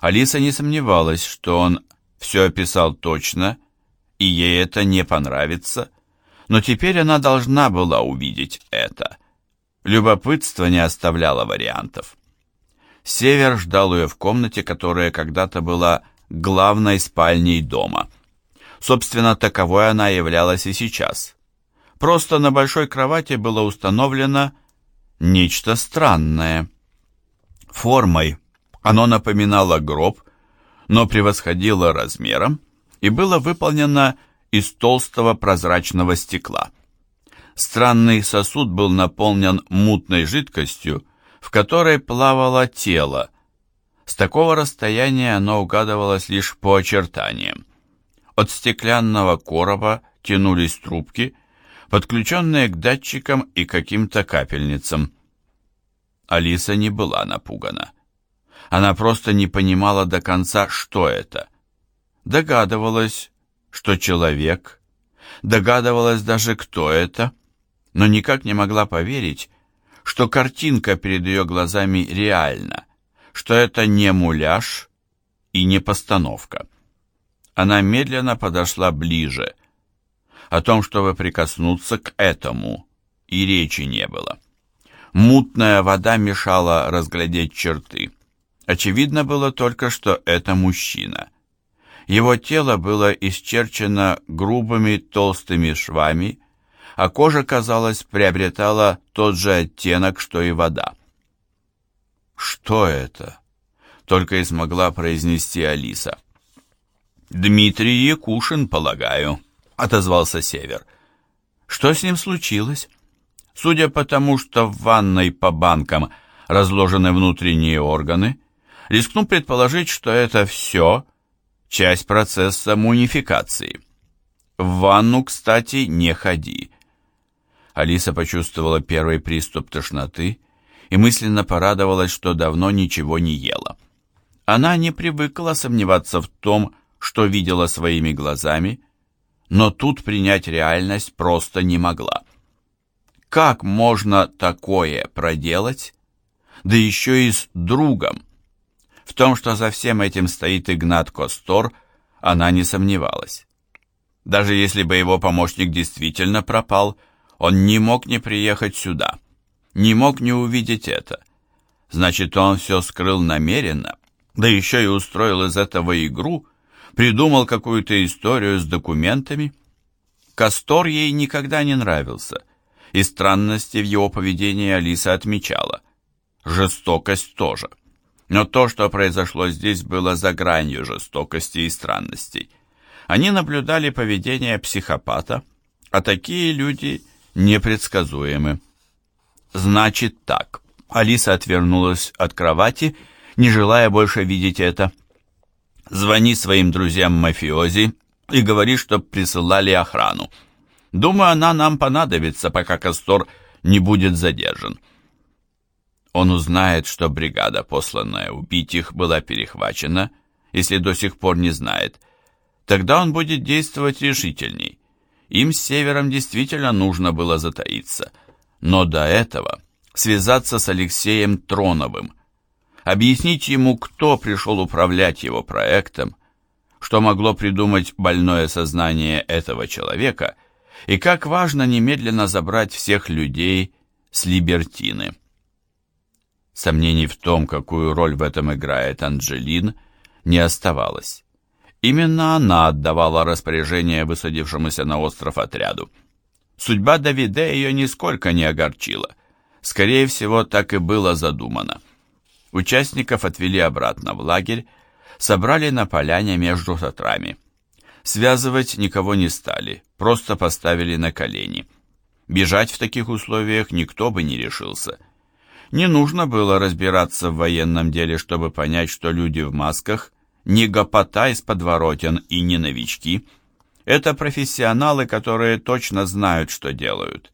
Алиса не сомневалась, что он все описал точно, и ей это не понравится, но теперь она должна была увидеть это. Любопытство не оставляло вариантов. Север ждал ее в комнате, которая когда-то была главной спальней дома. Собственно, таковой она являлась и сейчас. Просто на большой кровати было установлено нечто странное. Формой оно напоминало гроб, но превосходило размером и было выполнено из толстого прозрачного стекла. Странный сосуд был наполнен мутной жидкостью, в которой плавало тело. С такого расстояния оно угадывалось лишь по очертаниям. От стеклянного короба тянулись трубки, подключенные к датчикам и каким-то капельницам. Алиса не была напугана. Она просто не понимала до конца, что это. Догадывалась, что человек, догадывалась даже, кто это, но никак не могла поверить, что картинка перед ее глазами реальна, что это не муляж и не постановка. Она медленно подошла ближе. О том, чтобы прикоснуться к этому, и речи не было. Мутная вода мешала разглядеть черты. Очевидно было только, что это мужчина. Его тело было исчерчено грубыми толстыми швами, а кожа, казалось, приобретала тот же оттенок, что и вода. «Что это?» — только и смогла произнести Алиса. «Дмитрий Якушин, полагаю», — отозвался Север. «Что с ним случилось?» Судя по тому, что в ванной по банкам разложены внутренние органы, Рискну предположить, что это все часть процесса мунификации. В ванну, кстати, не ходи. Алиса почувствовала первый приступ тошноты и мысленно порадовалась, что давно ничего не ела. Она не привыкла сомневаться в том, что видела своими глазами, но тут принять реальность просто не могла. Как можно такое проделать? Да еще и с другом. В том, что за всем этим стоит Игнат Костор, она не сомневалась. Даже если бы его помощник действительно пропал, он не мог не приехать сюда, не мог не увидеть это. Значит, он все скрыл намеренно, да еще и устроил из этого игру, придумал какую-то историю с документами. Кастор ей никогда не нравился, и странности в его поведении Алиса отмечала. Жестокость тоже. Но то, что произошло здесь, было за гранью жестокости и странностей. Они наблюдали поведение психопата, а такие люди непредсказуемы. Значит так. Алиса отвернулась от кровати, не желая больше видеть это. Звони своим друзьям-мафиози и говори, чтоб присылали охрану. Думаю, она нам понадобится, пока Кастор не будет задержан. Он узнает, что бригада, посланная убить их, была перехвачена, если до сих пор не знает. Тогда он будет действовать решительней. Им с севером действительно нужно было затаиться. Но до этого связаться с Алексеем Троновым. объяснить ему, кто пришел управлять его проектом, что могло придумать больное сознание этого человека и как важно немедленно забрать всех людей с Либертины. Сомнений в том, какую роль в этом играет Анджелин, не оставалось. Именно она отдавала распоряжение высадившемуся на остров отряду. Судьба Давиде ее нисколько не огорчила. Скорее всего, так и было задумано. Участников отвели обратно в лагерь, собрали на поляне между шатрами. Связывать никого не стали, просто поставили на колени. Бежать в таких условиях никто бы не решился. Не нужно было разбираться в военном деле, чтобы понять, что люди в масках не гопота из подворотен и не новички. Это профессионалы, которые точно знают, что делают.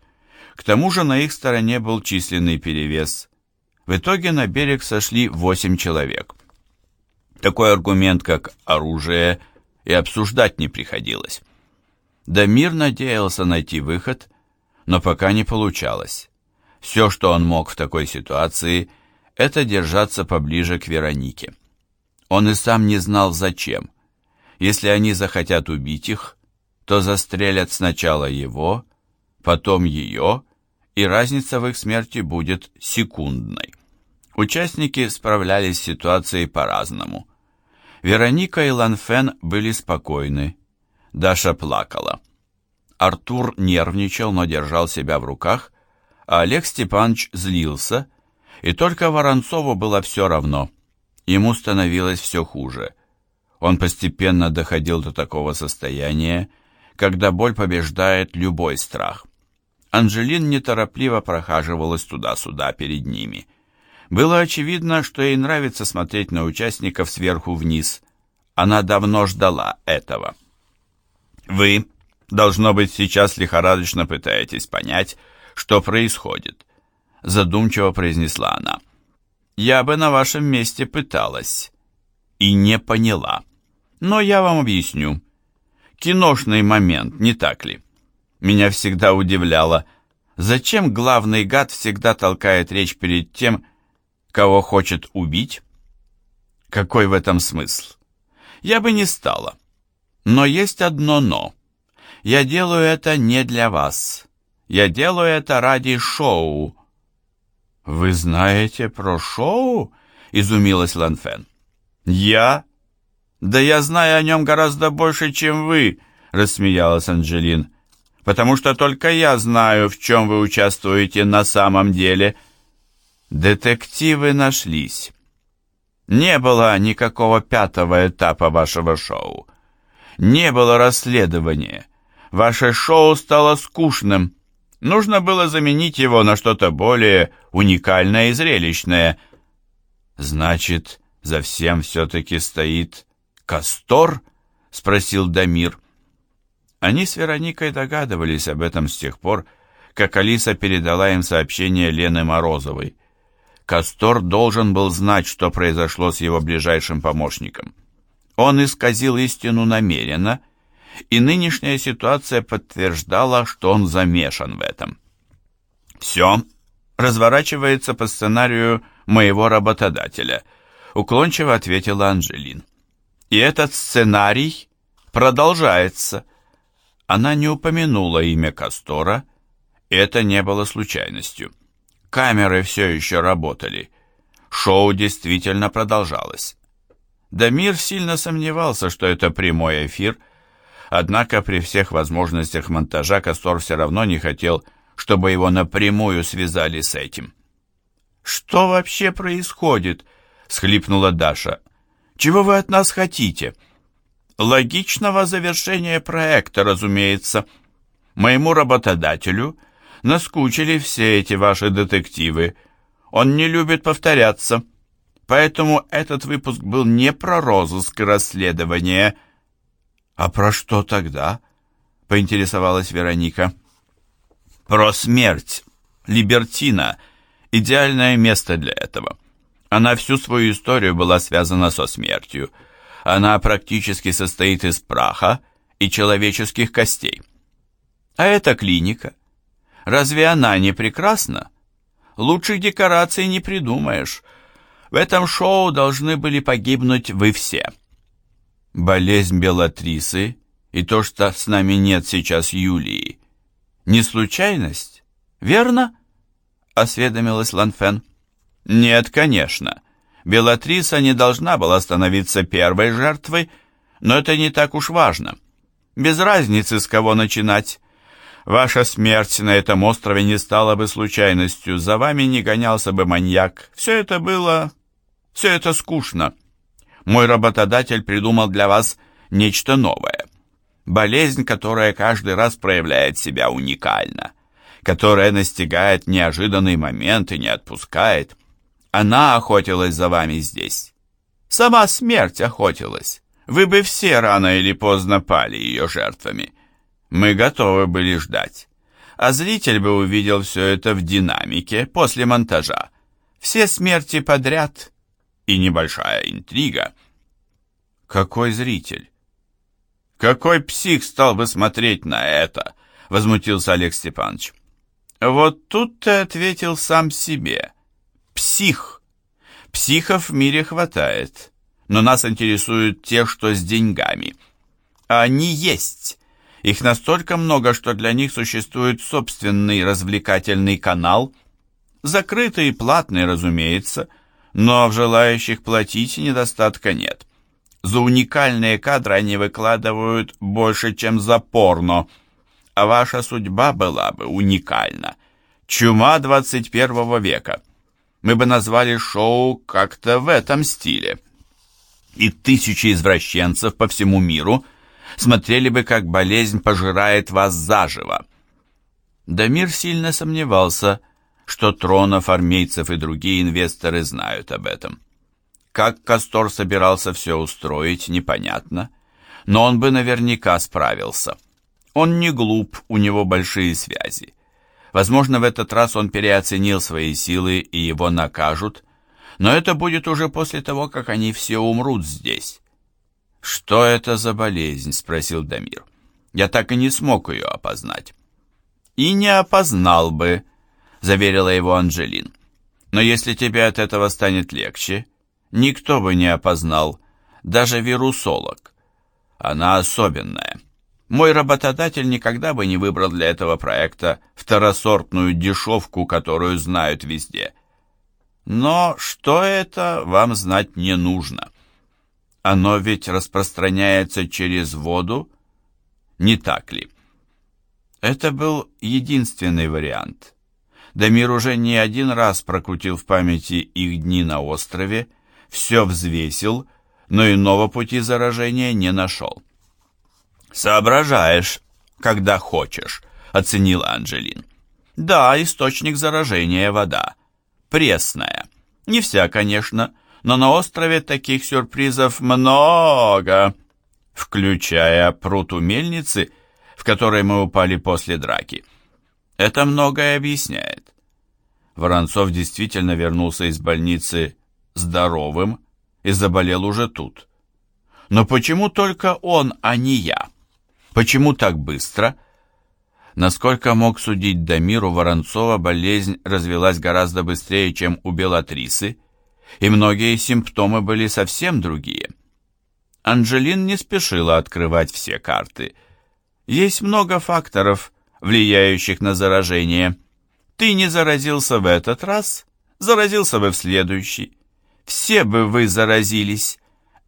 К тому же на их стороне был численный перевес. В итоге на берег сошли восемь человек. Такой аргумент, как оружие, и обсуждать не приходилось. Дамир надеялся найти выход, но пока не получалось. Все, что он мог в такой ситуации, это держаться поближе к Веронике. Он и сам не знал зачем. Если они захотят убить их, то застрелят сначала его, потом ее, и разница в их смерти будет секундной. Участники справлялись с ситуацией по-разному. Вероника и Ланфен были спокойны. Даша плакала. Артур нервничал, но держал себя в руках, а Олег Степанович злился, и только Воронцову было все равно. Ему становилось все хуже. Он постепенно доходил до такого состояния, когда боль побеждает любой страх. Анжелин неторопливо прохаживалась туда-сюда перед ними. Было очевидно, что ей нравится смотреть на участников сверху вниз. Она давно ждала этого. «Вы, должно быть, сейчас лихорадочно пытаетесь понять, что происходит», задумчиво произнесла она. «Я бы на вашем месте пыталась и не поняла. Но я вам объясню. Киношный момент, не так ли?» Меня всегда удивляло, зачем главный гад всегда толкает речь перед тем, кого хочет убить? Какой в этом смысл? Я бы не стала. Но есть одно «но». Я делаю это не для вас. Я делаю это ради шоу. «Вы знаете про шоу?» — изумилась Ланфен. «Я? Да я знаю о нем гораздо больше, чем вы», — рассмеялась Анджелин потому что только я знаю, в чем вы участвуете на самом деле. Детективы нашлись. Не было никакого пятого этапа вашего шоу. Не было расследования. Ваше шоу стало скучным. Нужно было заменить его на что-то более уникальное и зрелищное. Значит, за всем все-таки стоит Кастор? Спросил Дамир. Они с Вероникой догадывались об этом с тех пор, как Алиса передала им сообщение Лены Морозовой. Кастор должен был знать, что произошло с его ближайшим помощником. Он исказил истину намеренно, и нынешняя ситуация подтверждала, что он замешан в этом. «Все разворачивается по сценарию моего работодателя», уклончиво ответила Анжелин. «И этот сценарий продолжается». Она не упомянула имя Кастора, и это не было случайностью. Камеры все еще работали. Шоу действительно продолжалось. Дамир сильно сомневался, что это прямой эфир, однако при всех возможностях монтажа Кастор все равно не хотел, чтобы его напрямую связали с этим. «Что вообще происходит?» — схлипнула Даша. «Чего вы от нас хотите?» Логичного завершения проекта, разумеется. Моему работодателю наскучили все эти ваши детективы. Он не любит повторяться. Поэтому этот выпуск был не про розыск и расследование. А про что тогда? Поинтересовалась Вероника. Про смерть. Либертина. Идеальное место для этого. Она всю свою историю была связана со смертью. Она практически состоит из праха и человеческих костей. А это клиника. Разве она не прекрасна? Лучших декораций не придумаешь. В этом шоу должны были погибнуть вы все. Болезнь Белатрисы и то, что с нами нет сейчас Юлии, не случайность, верно? Осведомилась Ланфен. Нет, конечно. Белатриса не должна была становиться первой жертвой, но это не так уж важно. Без разницы, с кого начинать. Ваша смерть на этом острове не стала бы случайностью, за вами не гонялся бы маньяк. Все это было... все это скучно. Мой работодатель придумал для вас нечто новое. Болезнь, которая каждый раз проявляет себя уникально, которая настигает неожиданный момент и не отпускает. Она охотилась за вами здесь. Сама смерть охотилась. Вы бы все рано или поздно пали ее жертвами. Мы готовы были ждать. А зритель бы увидел все это в динамике после монтажа. Все смерти подряд и небольшая интрига. Какой зритель? Какой псих стал бы смотреть на это? Возмутился Олег Степанович. Вот тут ты ответил сам себе. Псих. Психов в мире хватает но нас интересуют те, что с деньгами. А они есть. Их настолько много, что для них существует собственный развлекательный канал, закрытый и платный, разумеется, но в желающих платить недостатка нет. За уникальные кадры они выкладывают больше, чем за порно, а ваша судьба была бы уникальна. Чума 21 века. Мы бы назвали шоу как-то в этом стиле и тысячи извращенцев по всему миру смотрели бы, как болезнь пожирает вас заживо. Дамир сильно сомневался, что Тронов, армейцев и другие инвесторы знают об этом. Как Кастор собирался все устроить, непонятно, но он бы наверняка справился. Он не глуп, у него большие связи. Возможно, в этот раз он переоценил свои силы и его накажут, но это будет уже после того, как они все умрут здесь. «Что это за болезнь?» — спросил Дамир. «Я так и не смог ее опознать». «И не опознал бы», — заверила его Анжелин. «Но если тебе от этого станет легче, никто бы не опознал, даже вирусолог. Она особенная. Мой работодатель никогда бы не выбрал для этого проекта второсортную дешевку, которую знают везде». Но что это, вам знать не нужно. Оно ведь распространяется через воду, не так ли? Это был единственный вариант. Дамир уже не один раз прокрутил в памяти их дни на острове, все взвесил, но иного пути заражения не нашел. «Соображаешь, когда хочешь», — оценил Анджелин. «Да, источник заражения — вода пресная. Не вся, конечно, но на острове таких сюрпризов много, включая пруд у мельницы, в которой мы упали после драки. Это многое объясняет. Воронцов действительно вернулся из больницы здоровым и заболел уже тут. Но почему только он, а не я? Почему так быстро? Насколько мог судить Дамир, у Воронцова болезнь развелась гораздо быстрее, чем у Белатрисы, и многие симптомы были совсем другие. Анжелин не спешила открывать все карты. Есть много факторов, влияющих на заражение. Ты не заразился в этот раз, заразился бы в следующий. Все бы вы заразились.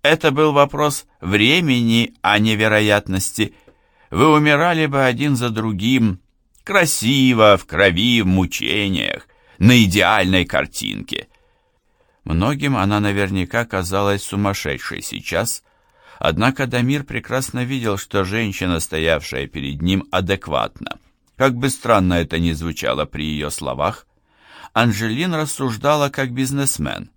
Это был вопрос времени, а не вероятности – вы умирали бы один за другим, красиво, в крови, в мучениях, на идеальной картинке. Многим она наверняка казалась сумасшедшей сейчас, однако Дамир прекрасно видел, что женщина, стоявшая перед ним, адекватна. Как бы странно это ни звучало при ее словах, Анжелин рассуждала как бизнесмен.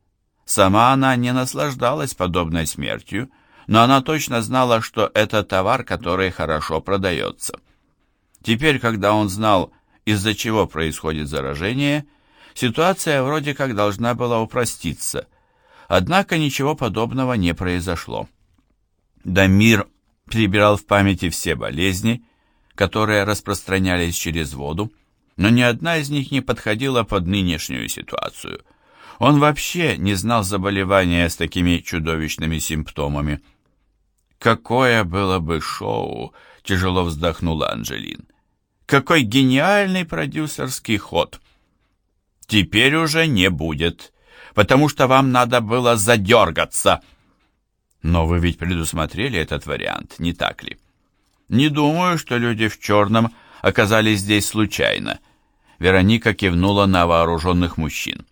Сама она не наслаждалась подобной смертью, но она точно знала, что это товар, который хорошо продается. Теперь, когда он знал, из-за чего происходит заражение, ситуация вроде как должна была упроститься. Однако ничего подобного не произошло. Дамир перебирал в памяти все болезни, которые распространялись через воду, но ни одна из них не подходила под нынешнюю ситуацию. Он вообще не знал заболевания с такими чудовищными симптомами. «Какое было бы шоу!» — тяжело вздохнула Анжелин. «Какой гениальный продюсерский ход!» «Теперь уже не будет, потому что вам надо было задергаться!» «Но вы ведь предусмотрели этот вариант, не так ли?» «Не думаю, что люди в черном оказались здесь случайно». Вероника кивнула на вооруженных мужчин.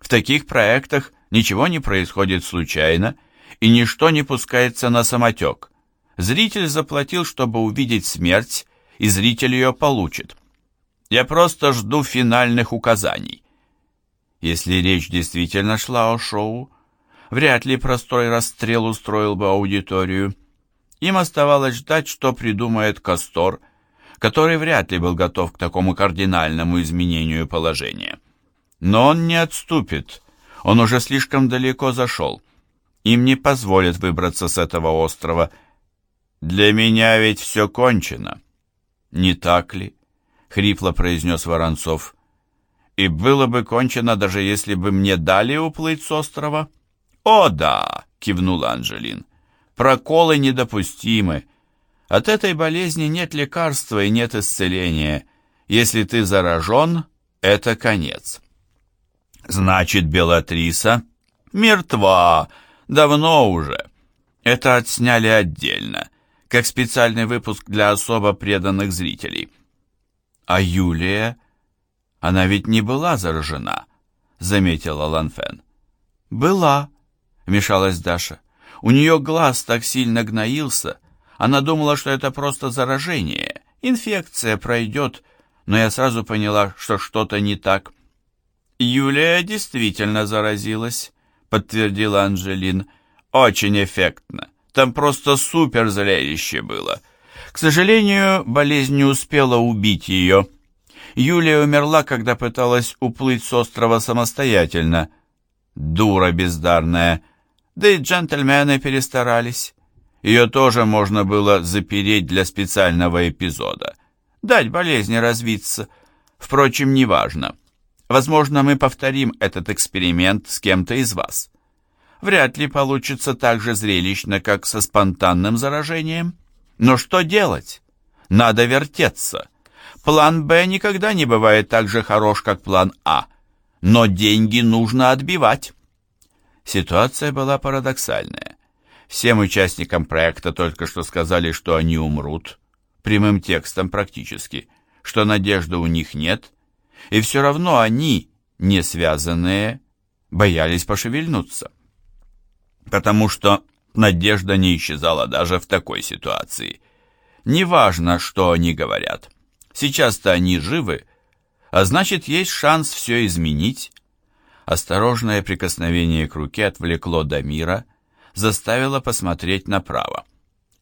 В таких проектах ничего не происходит случайно, и ничто не пускается на самотек. Зритель заплатил, чтобы увидеть смерть, и зритель ее получит. Я просто жду финальных указаний. Если речь действительно шла о шоу, вряд ли простой расстрел устроил бы аудиторию. Им оставалось ждать, что придумает Кастор, который вряд ли был готов к такому кардинальному изменению положения. Но он не отступит. Он уже слишком далеко зашел. Им не позволят выбраться с этого острова. Для меня ведь все кончено. Не так ли? Хрипло произнес Воронцов. И было бы кончено, даже если бы мне дали уплыть с острова. О, да, кивнул Анжелин. Проколы недопустимы. От этой болезни нет лекарства и нет исцеления. Если ты заражен, это конец. Значит, Белатриса мертва, давно уже. Это отсняли отдельно, как специальный выпуск для особо преданных зрителей. А Юлия, она ведь не была заражена, заметила Ланфен. Была, вмешалась Даша. У нее глаз так сильно гноился, она думала, что это просто заражение, инфекция пройдет, но я сразу поняла, что что-то не так. «Юлия действительно заразилась», — подтвердила Анжелин. «Очень эффектно. Там просто супер зрелище было. К сожалению, болезнь не успела убить ее. Юлия умерла, когда пыталась уплыть с острова самостоятельно. Дура бездарная. Да и джентльмены перестарались. Ее тоже можно было запереть для специального эпизода. Дать болезни развиться. Впрочем, неважно. Возможно, мы повторим этот эксперимент с кем-то из вас. Вряд ли получится так же зрелищно, как со спонтанным заражением. Но что делать? Надо вертеться. План «Б» никогда не бывает так же хорош, как план «А». Но деньги нужно отбивать. Ситуация была парадоксальная. Всем участникам проекта только что сказали, что они умрут, прямым текстом практически, что надежды у них нет, и все равно они, не связанные, боялись пошевельнуться. Потому что надежда не исчезала даже в такой ситуации. Неважно, что они говорят. Сейчас-то они живы, а значит, есть шанс все изменить. Осторожное прикосновение к руке отвлекло Дамира, заставило посмотреть направо.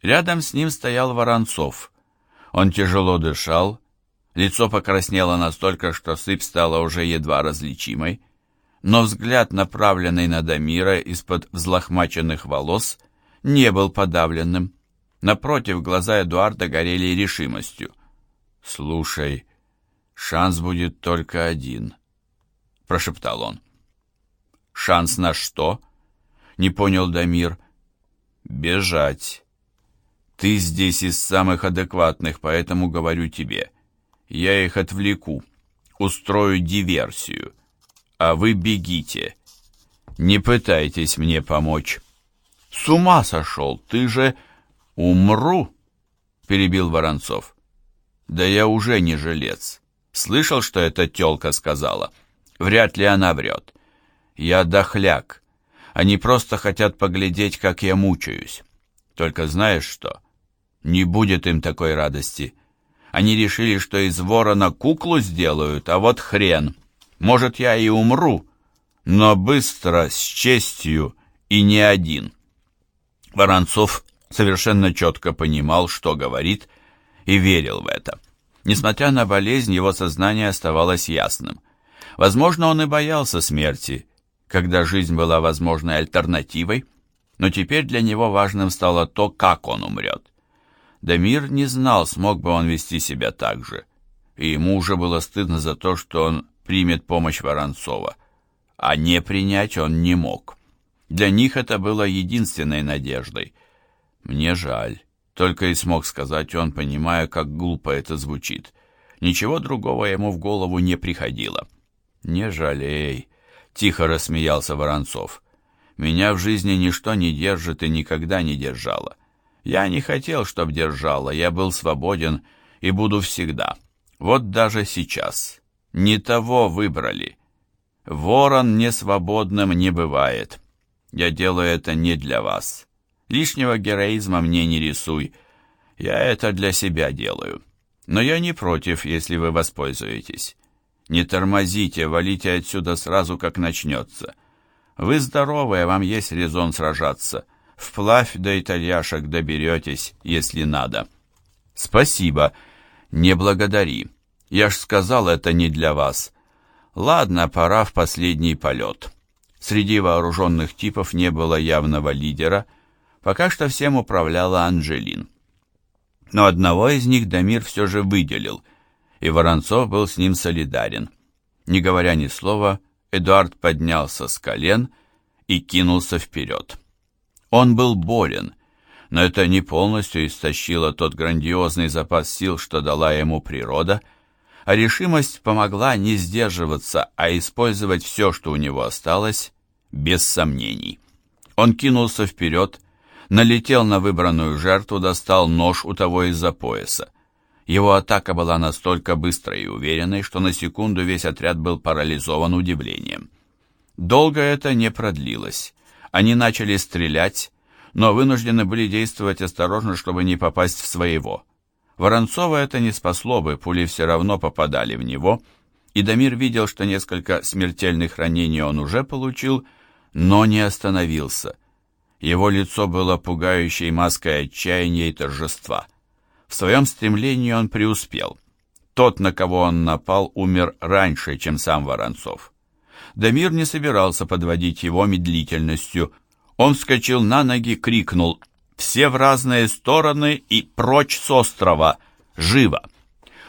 Рядом с ним стоял Воронцов. Он тяжело дышал, Лицо покраснело настолько, что сыпь стала уже едва различимой, но взгляд, направленный на Дамира из-под взлохмаченных волос, не был подавленным. Напротив, глаза Эдуарда горели решимостью. «Слушай, шанс будет только один», — прошептал он. «Шанс на что?» — не понял Дамир. «Бежать. Ты здесь из самых адекватных, поэтому говорю тебе. Я их отвлеку, устрою диверсию, а вы бегите. Не пытайтесь мне помочь. С ума сошел, ты же... Умру, перебил Воронцов. Да я уже не жилец. Слышал, что эта тёлка сказала? Вряд ли она врет. Я дохляк. Они просто хотят поглядеть, как я мучаюсь. Только знаешь что? Не будет им такой радости. Они решили, что из ворона куклу сделают, а вот хрен. Может, я и умру, но быстро, с честью и не один. Воронцов совершенно четко понимал, что говорит, и верил в это. Несмотря на болезнь, его сознание оставалось ясным. Возможно, он и боялся смерти, когда жизнь была возможной альтернативой, но теперь для него важным стало то, как он умрет. Дамир не знал, смог бы он вести себя так же, и ему уже было стыдно за то, что он примет помощь Воронцова. а не принять он не мог. Для них это было единственной надеждой. «Мне жаль», — только и смог сказать он, понимая, как глупо это звучит. Ничего другого ему в голову не приходило. «Не жалей», — тихо рассмеялся Воронцов. «Меня в жизни ничто не держит и никогда не держало. Я не хотел, чтоб держало, я был свободен и буду всегда. Вот даже сейчас. Не того выбрали. Ворон несвободным не бывает. Я делаю это не для вас. Лишнего героизма мне не рисуй. Я это для себя делаю. Но я не против, если вы воспользуетесь. Не тормозите, валите отсюда сразу, как начнется. Вы здоровые, вам есть резон сражаться. Вплавь до итальяшек доберетесь, если надо. Спасибо. Не благодари. Я ж сказал, это не для вас. Ладно, пора в последний полет. Среди вооруженных типов не было явного лидера, пока что всем управляла Анжелин. Но одного из них Дамир все же выделил, и Воронцов был с ним солидарен. Не говоря ни слова, Эдуард поднялся с колен и кинулся вперед. Он был болен, но это не полностью истощило тот грандиозный запас сил, что дала ему природа, а решимость помогла не сдерживаться, а использовать все, что у него осталось, без сомнений. Он кинулся вперед, налетел на выбранную жертву, достал нож у того из-за пояса. Его атака была настолько быстрой и уверенной, что на секунду весь отряд был парализован удивлением. Долго это не продлилось. Они начали стрелять, но вынуждены были действовать осторожно, чтобы не попасть в своего. Воронцова это не спасло бы, пули все равно попадали в него, и Дамир видел, что несколько смертельных ранений он уже получил, но не остановился. Его лицо было пугающей маской отчаяния и торжества. В своем стремлении он преуспел. Тот, на кого он напал, умер раньше, чем сам Воронцов. Дамир не собирался подводить его медлительностью. Он вскочил на ноги, крикнул «Все в разные стороны и прочь с острова! Живо!»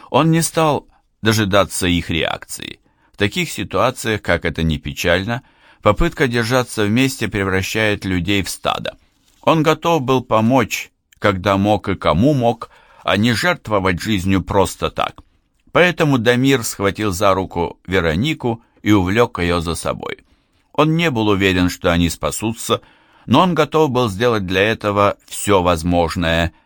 Он не стал дожидаться их реакции. В таких ситуациях, как это ни печально, попытка держаться вместе превращает людей в стадо. Он готов был помочь, когда мог и кому мог, а не жертвовать жизнью просто так. Поэтому Дамир схватил за руку Веронику и увлек ее за собой. Он не был уверен, что они спасутся, но он готов был сделать для этого все возможное –